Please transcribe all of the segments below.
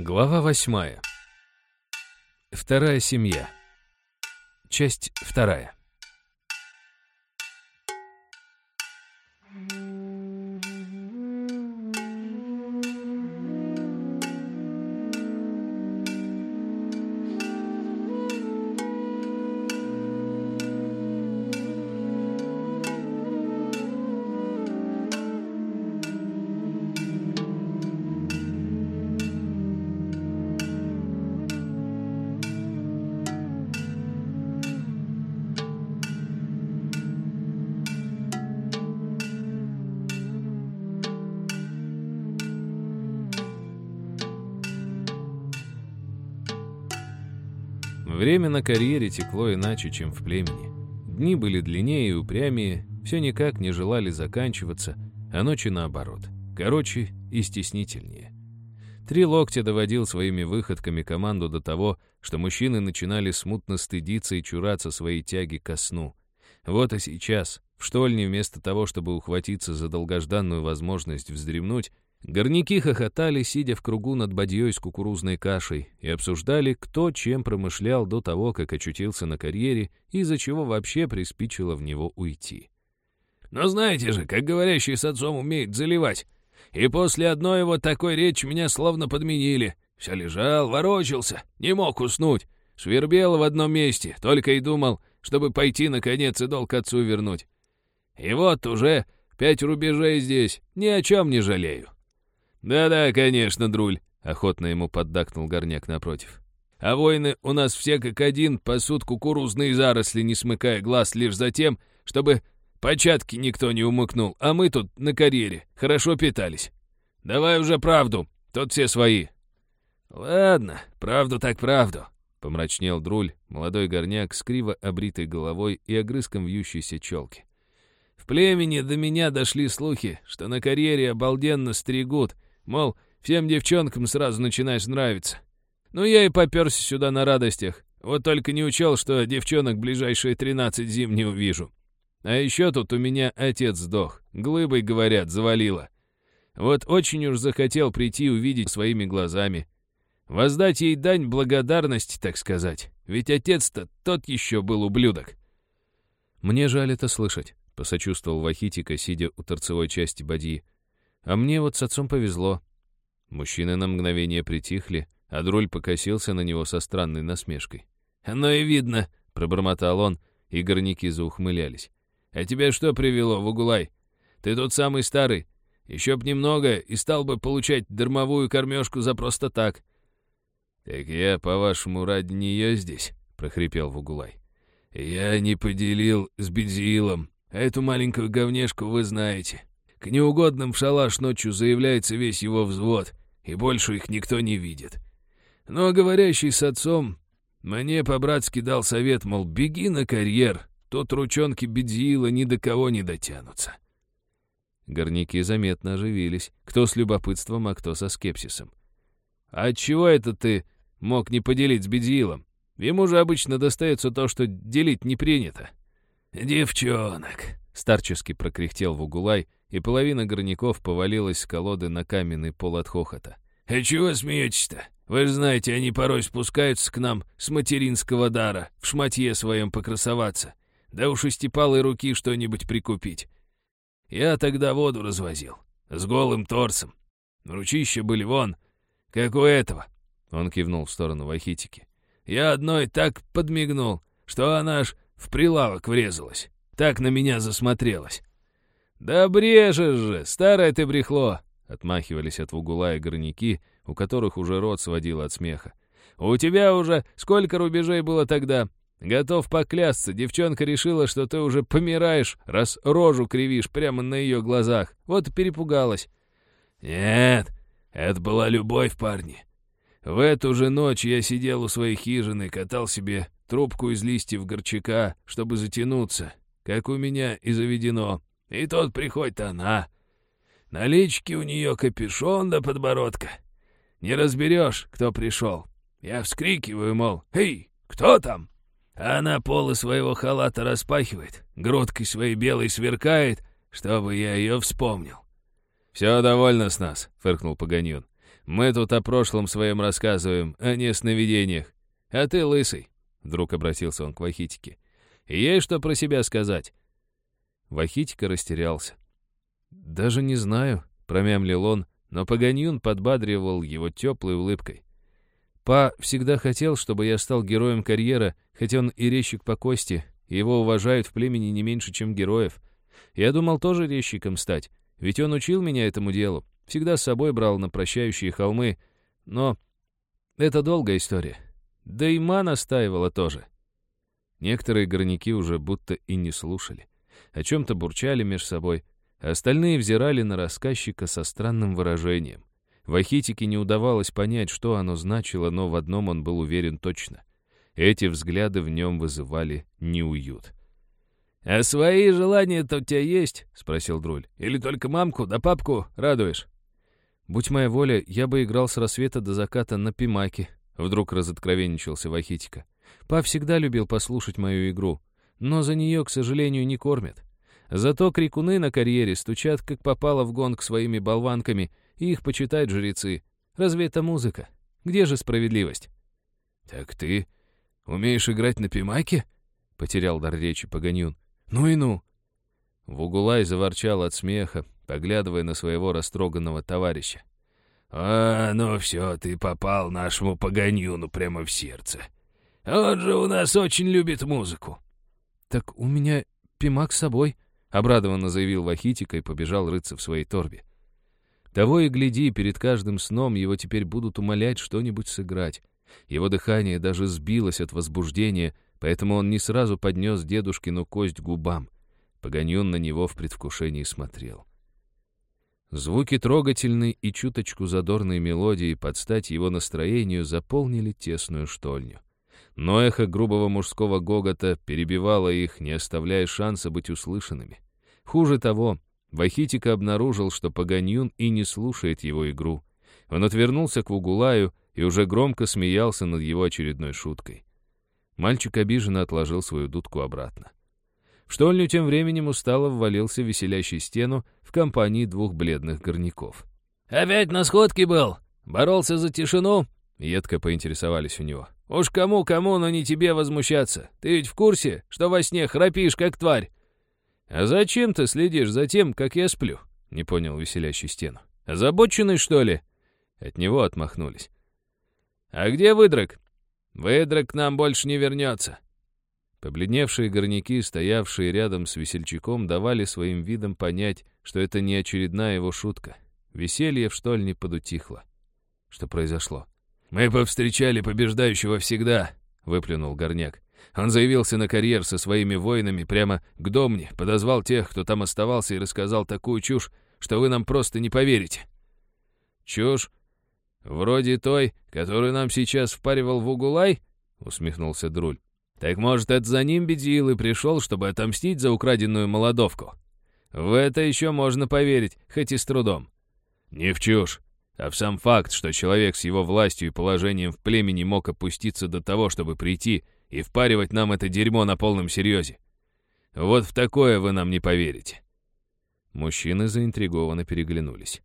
Глава восьмая. Вторая семья. Часть вторая. Время на карьере текло иначе, чем в племени. Дни были длиннее и упрямее, все никак не желали заканчиваться, а ночи наоборот. Короче и стеснительнее. Три локтя доводил своими выходками команду до того, что мужчины начинали смутно стыдиться и чураться своей тяги ко сну. Вот и сейчас, в штольне, вместо того, чтобы ухватиться за долгожданную возможность вздремнуть, Горняки хохотали, сидя в кругу над бадьей с кукурузной кашей, и обсуждали, кто чем промышлял до того, как очутился на карьере, и из-за чего вообще приспичило в него уйти. «Но знаете же, как говорящий с отцом умеет заливать. И после одной его такой речи меня словно подменили. Все лежал, ворочался, не мог уснуть. Свербел в одном месте, только и думал, чтобы пойти, наконец, и долг отцу вернуть. И вот уже пять рубежей здесь, ни о чем не жалею. «Да-да, конечно, Друль», — охотно ему поддакнул горняк напротив. «А воины у нас все как один пасут кукурузные заросли, не смыкая глаз лишь за тем, чтобы початки никто не умыкнул, а мы тут на карьере хорошо питались. Давай уже правду, тут все свои». «Ладно, правду так правду», — помрачнел Друль, молодой горняк с криво обритой головой и огрызком вьющейся челки. «В племени до меня дошли слухи, что на карьере обалденно стригут, Мол, всем девчонкам сразу начинаешь нравиться. Ну, я и попёрся сюда на радостях. Вот только не учел, что девчонок ближайшие тринадцать зим не увижу. А еще тут у меня отец сдох. Глыбой, говорят, завалило. Вот очень уж захотел прийти увидеть своими глазами. Воздать ей дань благодарности, так сказать. Ведь отец-то тот еще был ублюдок. «Мне жаль это слышать», — посочувствовал Вахитика, сидя у торцевой части бадьи. А мне вот с отцом повезло. Мужчины на мгновение притихли, а Друль покосился на него со странной насмешкой. «Оно и видно», — пробормотал он, и горняки заухмылялись. «А тебя что привело, Вугулай? Ты тут самый старый. Еще б немного, и стал бы получать дармовую кормежку за просто так». «Так я, по-вашему, ради нее здесь?» — прохрипел Вугулай. «Я не поделил с Бедзилом, а эту маленькую говнешку вы знаете. К неугодным в шалаш ночью заявляется весь его взвод, и больше их никто не видит. Но говорящий с отцом мне по-братски дал совет, мол, беги на карьер, тут ручонки Бедзиила ни до кого не дотянутся. Горняки заметно оживились, кто с любопытством, а кто со скепсисом. «А отчего это ты мог не поделить с Бедзиилом? Ему же обычно достается то, что делить не принято». «Девчонок», — старчески прокряхтел Вугулай, и половина горняков повалилась с колоды на каменный пол от хохота. «А чего смеетесь-то? Вы же знаете, они порой спускаются к нам с материнского дара, в шматье своем покрасоваться. Да уж и степалой руки что-нибудь прикупить. Я тогда воду развозил, с голым торсом. Ручища были вон, как у этого». Он кивнул в сторону Вахитики. «Я одной так подмигнул, что она аж в прилавок врезалась. Так на меня засмотрелась. «Да брежешь же, старое ты брехло!» — отмахивались от Вугулая горняки, у которых уже рот сводил от смеха. «У тебя уже сколько рубежей было тогда? Готов поклясться, девчонка решила, что ты уже помираешь, раз рожу кривишь прямо на ее глазах. Вот и перепугалась». «Нет, это была любовь, парни. В эту же ночь я сидел у своей хижины, катал себе трубку из листьев горчака, чтобы затянуться, как у меня и заведено. И тут приходит она. На у нее капюшон до подбородка. Не разберешь, кто пришел. Я вскрикиваю, мол, «Эй, кто там?» А она полы своего халата распахивает, грудкой своей белой сверкает, чтобы я ее вспомнил. «Все довольно с нас», — фыркнул Паганьон. Мы тут о прошлом своем рассказываем, а не о сновидениях. А ты лысый, — вдруг обратился он к Вахитике. Есть что про себя сказать?» Вахитика растерялся. «Даже не знаю», — промямлил он, но Паганьюн подбадривал его теплой улыбкой. «Па всегда хотел, чтобы я стал героем карьера, хотя он и резчик по кости, его уважают в племени не меньше, чем героев. Я думал тоже резчиком стать, ведь он учил меня этому делу, всегда с собой брал на прощающие холмы, но это долгая история. Да и ма настаивала тоже». Некоторые горняки уже будто и не слушали. О чем-то бурчали меж собой, а остальные взирали на рассказчика со странным выражением. Вахитике не удавалось понять, что оно значило, но в одном он был уверен точно. Эти взгляды в нем вызывали неуют. «А свои желания-то у тебя есть?» — спросил Друль. «Или только мамку да папку радуешь?» «Будь моя воля, я бы играл с рассвета до заката на пимаке», — вдруг разоткровенничался Вахитика. Па всегда любил послушать мою игру, но за нее, к сожалению, не кормят. Зато крикуны на карьере стучат, как попало в гонг своими болванками, и их почитают жрецы. Разве это музыка? Где же справедливость? «Так ты умеешь играть на пимаке?» — потерял дар речи Паганюн. «Ну и ну!» Вугулай заворчал от смеха, поглядывая на своего растроганного товарища. «А, ну все, ты попал нашему Паганюну прямо в сердце. Он же у нас очень любит музыку». «Так у меня пимак с собой», — обрадованно заявил Вахитика и побежал рыться в своей торбе. Того и гляди, перед каждым сном его теперь будут умолять что-нибудь сыграть. Его дыхание даже сбилось от возбуждения, поэтому он не сразу поднес дедушкину кость губам. Погонен на него в предвкушении смотрел. Звуки трогательной и чуточку задорной мелодии под стать его настроению заполнили тесную штольню. Но эхо грубого мужского гогота перебивало их, не оставляя шанса быть услышанными. Хуже того, Вахитика обнаружил, что Паганьюн и не слушает его игру. Он отвернулся к Вугулаю и уже громко смеялся над его очередной шуткой. Мальчик обиженно отложил свою дудку обратно. В штольню тем временем устало ввалился веселящий стену в компании двух бледных горняков. «Опять на сходке был? Боролся за тишину?» — едко поинтересовались у него. Уж кому-кому, но не тебе возмущаться. Ты ведь в курсе, что во сне храпишь, как тварь?» «А зачем ты следишь за тем, как я сплю?» — не понял веселящий стену. «Озабоченный, что ли?» От него отмахнулись. «А где выдрак?» «Выдрак к нам больше не вернется». Побледневшие горняки, стоявшие рядом с весельчаком, давали своим видом понять, что это не очередная его шутка. Веселье в штольне подутихло. Что произошло? «Мы повстречали побеждающего всегда», — выплюнул Горняк. Он заявился на карьер со своими воинами прямо к Домне, подозвал тех, кто там оставался, и рассказал такую чушь, что вы нам просто не поверите. «Чушь? Вроде той, которую нам сейчас впаривал Вугулай?» — усмехнулся Друль. «Так, может, это за ним Бедзил и пришел, чтобы отомстить за украденную молодовку? В это еще можно поверить, хоть и с трудом». «Не в чушь а в сам факт, что человек с его властью и положением в племени мог опуститься до того, чтобы прийти и впаривать нам это дерьмо на полном серьезе. Вот в такое вы нам не поверите». Мужчины заинтригованно переглянулись.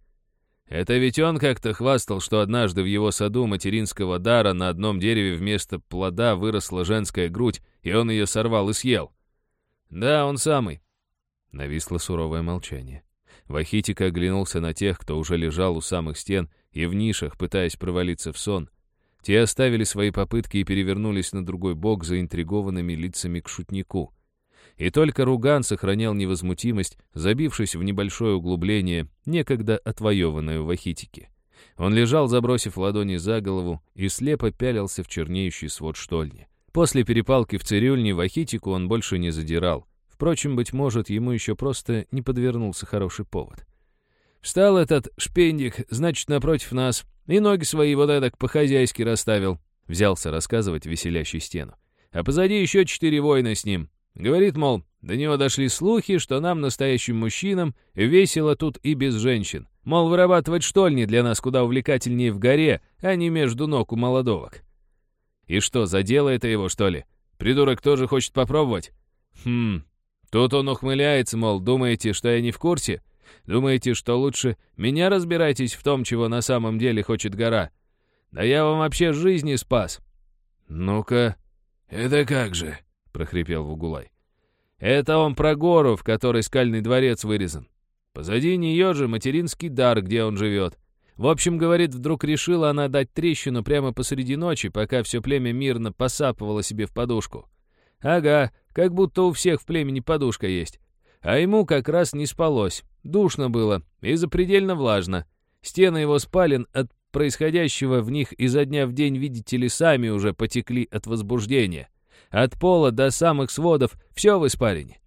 «Это ведь он как-то хвастал, что однажды в его саду материнского дара на одном дереве вместо плода выросла женская грудь, и он ее сорвал и съел». «Да, он самый». Нависло суровое молчание. Вахитика оглянулся на тех, кто уже лежал у самых стен и в нишах, пытаясь провалиться в сон. Те оставили свои попытки и перевернулись на другой бок заинтригованными лицами к шутнику. И только Руган сохранял невозмутимость, забившись в небольшое углубление, некогда отвоеванное у Вахитики. Он лежал, забросив ладони за голову, и слепо пялился в чернеющий свод штольни. После перепалки в цирюльне Вахитику он больше не задирал. Впрочем, быть может, ему еще просто не подвернулся хороший повод. «Встал этот шпендик, значит, напротив нас, и ноги свои вот эдак по-хозяйски расставил», — взялся рассказывать веселящий стену. «А позади еще четыре воина с ним. Говорит, мол, до него дошли слухи, что нам, настоящим мужчинам, весело тут и без женщин. Мол, вырабатывать штольни для нас куда увлекательнее в горе, а не между ног у молодовок. И что, задело это его, что ли? Придурок тоже хочет попробовать? Хм, Тут он ухмыляется, мол, думаете, что я не в курсе? Думаете, что лучше меня разбирайтесь в том, чего на самом деле хочет гора? Да я вам вообще жизни спас!» «Ну-ка, это как же?» — прохрипел Вугулай. «Это он про гору, в которой скальный дворец вырезан. Позади нее же материнский дар, где он живет. В общем, говорит, вдруг решила она дать трещину прямо посреди ночи, пока все племя мирно посапывало себе в подушку. Ага, как будто у всех в племени подушка есть. А ему как раз не спалось. Душно было и запредельно влажно. Стены его спален от происходящего в них изо дня в день, видите ли, сами уже потекли от возбуждения. От пола до самых сводов все в испарине.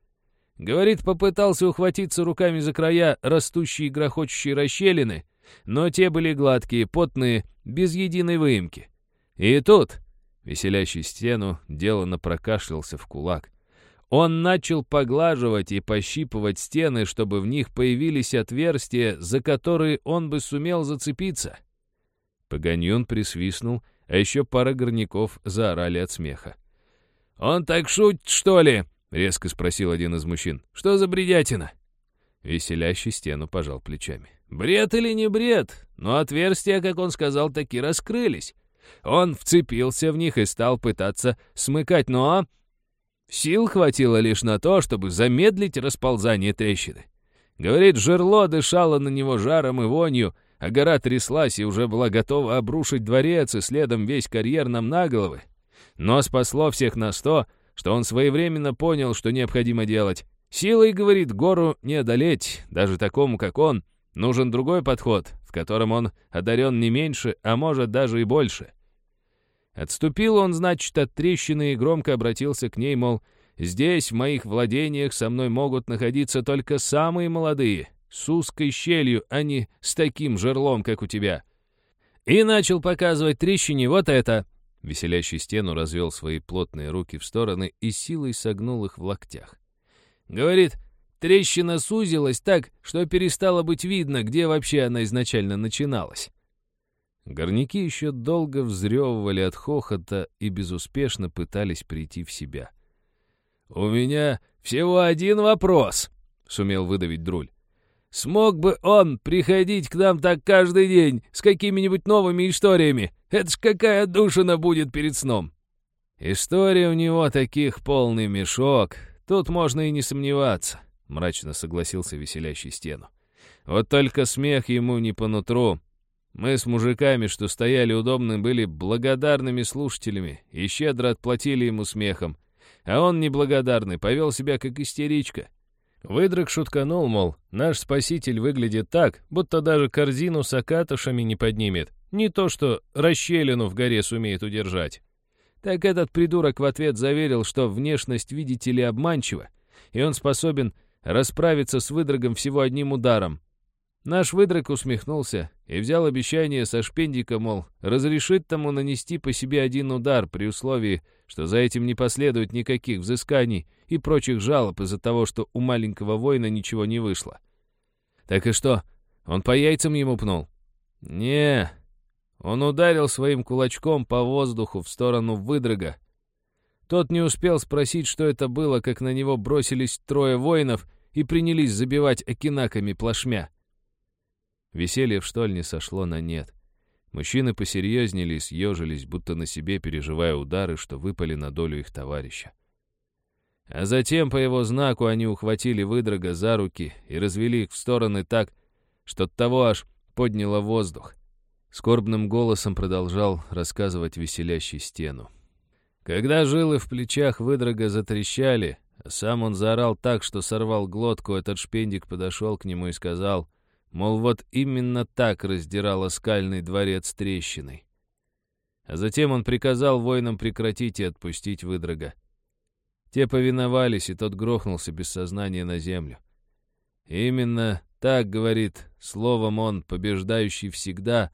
Говорит, попытался ухватиться руками за края растущие грохочущие расщелины, но те были гладкие, потные, без единой выемки. И тут, веселящий стену, деланно прокашлялся в кулак. Он начал поглаживать и пощипывать стены, чтобы в них появились отверстия, за которые он бы сумел зацепиться. Погоньон присвистнул, а еще пара горняков заорали от смеха. «Он так шутит, что ли?» — резко спросил один из мужчин. «Что за бредятина?» Веселящий стену пожал плечами. «Бред или не бред? Но отверстия, как он сказал, таки раскрылись. Он вцепился в них и стал пытаться смыкать, но... Сил хватило лишь на то, чтобы замедлить расползание трещины. Говорит, жерло дышало на него жаром и вонью, а гора тряслась и уже была готова обрушить дворец и следом весь карьер нам на головы. Но спасло всех на сто, что он своевременно понял, что необходимо делать. Силой, говорит, гору не одолеть, даже такому, как он. Нужен другой подход, в котором он одарен не меньше, а может даже и больше. Отступил он, значит, от трещины и громко обратился к ней, мол, «Здесь, в моих владениях, со мной могут находиться только самые молодые, с узкой щелью, а не с таким жерлом, как у тебя». И начал показывать трещине вот это. Веселящий стену развел свои плотные руки в стороны и силой согнул их в локтях. Говорит, трещина сузилась так, что перестало быть видно, где вообще она изначально начиналась. Горняки еще долго взрёвывали от хохота и безуспешно пытались прийти в себя. «У меня всего один вопрос», — сумел выдавить Друль. «Смог бы он приходить к нам так каждый день с какими-нибудь новыми историями? Это ж какая душина будет перед сном!» «История у него таких полный мешок, тут можно и не сомневаться», — мрачно согласился веселящий стену. «Вот только смех ему не по нутру. Мы с мужиками, что стояли удобно, были благодарными слушателями и щедро отплатили ему смехом. А он неблагодарный, повел себя как истеричка. Выдрак шутканул, мол, наш спаситель выглядит так, будто даже корзину с акатушами не поднимет. Не то что расщелину в горе сумеет удержать. Так этот придурок в ответ заверил, что внешность, видите ли, обманчива, и он способен расправиться с выдрагом всего одним ударом. Наш выдрак усмехнулся и взял обещание со шпендика, мол, разрешит тому нанести по себе один удар при условии, что за этим не последует никаких взысканий и прочих жалоб из-за того, что у маленького воина ничего не вышло. Так и что, он по яйцам ему пнул? Не, он ударил своим кулачком по воздуху в сторону выдрага. Тот не успел спросить, что это было, как на него бросились трое воинов и принялись забивать окинаками плашмя. Веселье в штольне сошло на нет. Мужчины посерьезнели и съежились, будто на себе переживая удары, что выпали на долю их товарища. А затем по его знаку они ухватили выдрога за руки и развели их в стороны так, что того аж подняло воздух. Скорбным голосом продолжал рассказывать веселящий стену. Когда жилы в плечах выдрога затрещали, сам он заорал так, что сорвал глотку, этот шпендик подошел к нему и сказал — Мол, вот именно так раздирала скальный дворец трещиной. А затем он приказал воинам прекратить и отпустить выдрога. Те повиновались, и тот грохнулся без сознания на землю. Именно так, говорит, словом он, побеждающий всегда,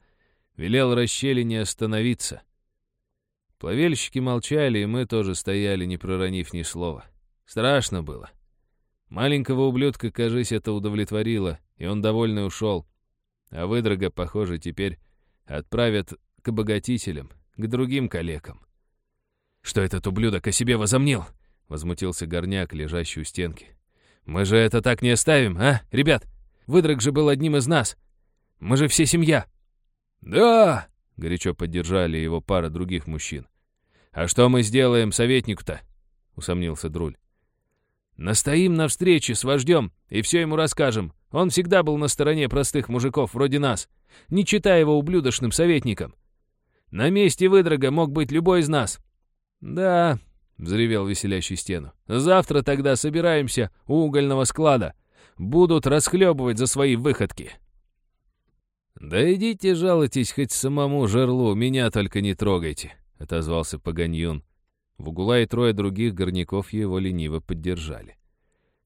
велел расщелине остановиться. Плавельщики молчали, и мы тоже стояли, не проронив ни слова. Страшно было. Маленького ублюдка, кажись, это удовлетворило, и он довольно ушел. А выдрога, похоже, теперь отправят к обогатителям, к другим коллегам. «Что этот ублюдок о себе возомнил?» — возмутился горняк, лежащий у стенки. «Мы же это так не оставим, а, ребят? Выдрак же был одним из нас. Мы же все семья». «Да!» — горячо поддержали его пара других мужчин. «А что мы сделаем советнику-то?» — усомнился Друль. «Настоим на встрече с вождем и все ему расскажем. Он всегда был на стороне простых мужиков вроде нас, не читая его ублюдочным советником. На месте выдрога мог быть любой из нас». «Да», — взревел веселящий стену, — «завтра тогда собираемся у угольного склада. Будут расхлебывать за свои выходки». «Да идите жалуйтесь хоть самому жерлу, меня только не трогайте», — отозвался Паганьюн. Вугула и трое других горняков его лениво поддержали.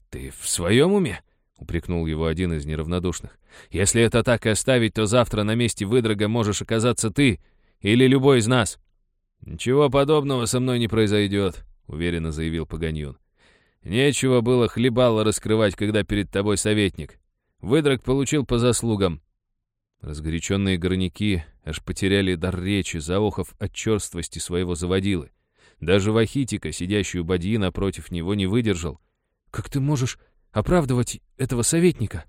«Ты в своем уме?» — упрекнул его один из неравнодушных. «Если это так и оставить, то завтра на месте выдрога можешь оказаться ты или любой из нас». «Ничего подобного со мной не произойдет», — уверенно заявил Паганьюн. «Нечего было хлебало раскрывать, когда перед тобой советник. Выдрог получил по заслугам. Разгоряченные горняки аж потеряли дар речи, заохов от черствости своего заводилы. Даже Вахитика, сидящий у бадьи напротив него, не выдержал. «Как ты можешь оправдывать этого советника?»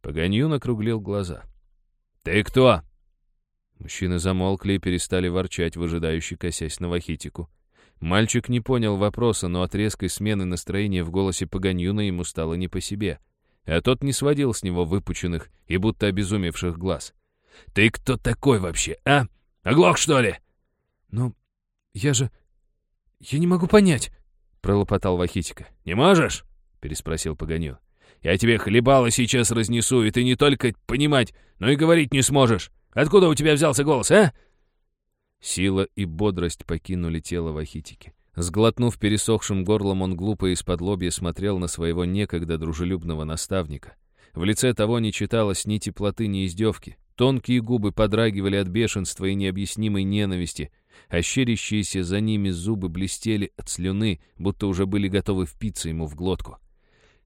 Погонью накруглил глаза. «Ты кто?» Мужчины замолкли и перестали ворчать, выжидающий косясь на Вахитику. Мальчик не понял вопроса, но от резкой смены настроения в голосе Паганьюна ему стало не по себе — а тот не сводил с него выпученных и будто обезумевших глаз. «Ты кто такой вообще, а? Оглох, что ли?» «Ну, я же... Я не могу понять», — пролопотал Вахитика. «Не можешь?» — переспросил Погоню. «Я тебе хлебало сейчас разнесу, и ты не только понимать, но и говорить не сможешь. Откуда у тебя взялся голос, а?» Сила и бодрость покинули тело Вахитики. Сглотнув пересохшим горлом, он глупо из-под лобья смотрел на своего некогда дружелюбного наставника. В лице того не читалось ни теплоты, ни издевки. Тонкие губы подрагивали от бешенства и необъяснимой ненависти, а щерящиеся за ними зубы блестели от слюны, будто уже были готовы впиться ему в глотку.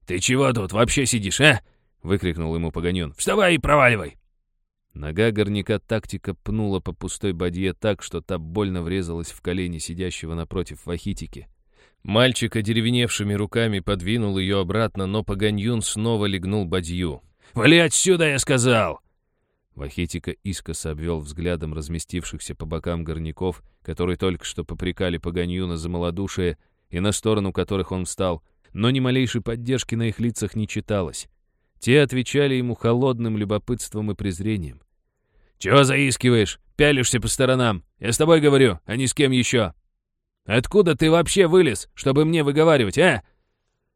«Ты чего тут вообще сидишь, а?» — выкрикнул ему Погонен. «Вставай и проваливай!» Нога горняка тактика пнула по пустой бадье так, что та больно врезалась в колени сидящего напротив Вахитики. Мальчик одеревеневшими руками подвинул ее обратно, но Паганьюн снова легнул бадью. «Вали отсюда, я сказал!» Вахитика искоса обвел взглядом разместившихся по бокам горняков, которые только что попрекали Паганьюна за малодушие и на сторону которых он встал, но ни малейшей поддержки на их лицах не читалось. Те отвечали ему холодным любопытством и презрением. «Чего заискиваешь? Пялишься по сторонам? Я с тобой говорю, а не с кем еще. Откуда ты вообще вылез, чтобы мне выговаривать, а?»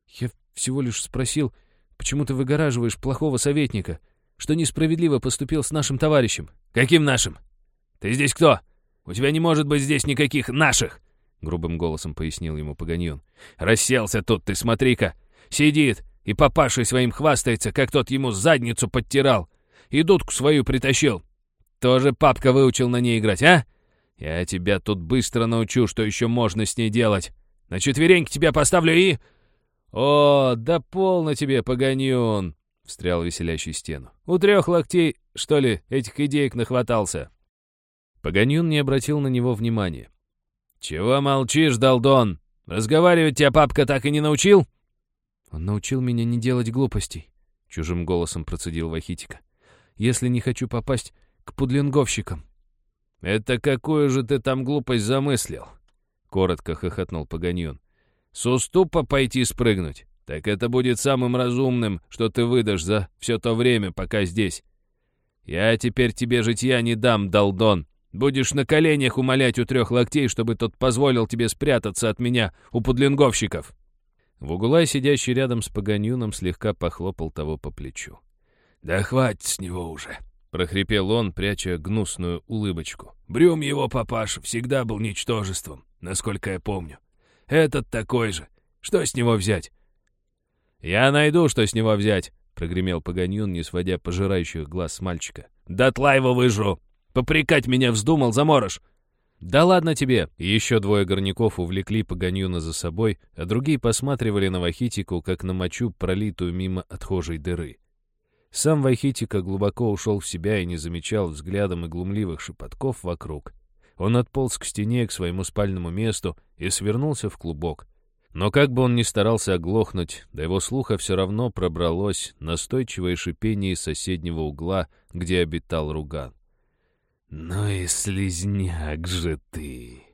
«Я всего лишь спросил, почему ты выгораживаешь плохого советника, что несправедливо поступил с нашим товарищем?» «Каким нашим? Ты здесь кто? У тебя не может быть здесь никаких наших!» Грубым голосом пояснил ему Паганьон. «Расселся тут ты, смотри-ка! Сидит и папашей своим хвастается, как тот ему задницу подтирал, и дудку свою притащил. Тоже папка выучил на ней играть, а? Я тебя тут быстро научу, что еще можно с ней делать. На четвереньки тебя поставлю и...» «О, да полно тебе, погонюн!» — встрял веселящий стену. «У трех локтей, что ли, этих идеек нахватался?» Погонюн не обратил на него внимания. «Чего молчишь, долдон? Разговаривать тебя папка так и не научил?» «Он научил меня не делать глупостей», — чужим голосом процедил Вахитика. «Если не хочу попасть к пудлинговщикам». «Это какую же ты там глупость замыслил?» — коротко хохотнул Паганьон. «С уступа пойти спрыгнуть? Так это будет самым разумным, что ты выдашь за все то время, пока здесь. Я теперь тебе житья не дам, долдон. Будешь на коленях умолять у трех локтей, чтобы тот позволил тебе спрятаться от меня у пудлинговщиков». Вугулай, сидящий рядом с Паганюном, слегка похлопал того по плечу. «Да хватит с него уже!» — прохрипел он, пряча гнусную улыбочку. «Брюм его папаш всегда был ничтожеством, насколько я помню. Этот такой же. Что с него взять?» «Я найду, что с него взять!» — прогремел Паганюн, не сводя пожирающих глаз с мальчика. «Дотла его выжру! Попрекать меня вздумал, заморож! «Да ладно тебе!» Еще двое горняков увлекли Паганьюна за собой, а другие посматривали на Вахитику, как на мочу, пролитую мимо отхожей дыры. Сам Вахитика глубоко ушел в себя и не замечал взглядом и глумливых шепотков вокруг. Он отполз к стене, к своему спальному месту и свернулся в клубок. Но как бы он ни старался оглохнуть, до его слуха все равно пробралось настойчивое шипение из соседнего угла, где обитал Руган. «Ну и слезняк же ты!»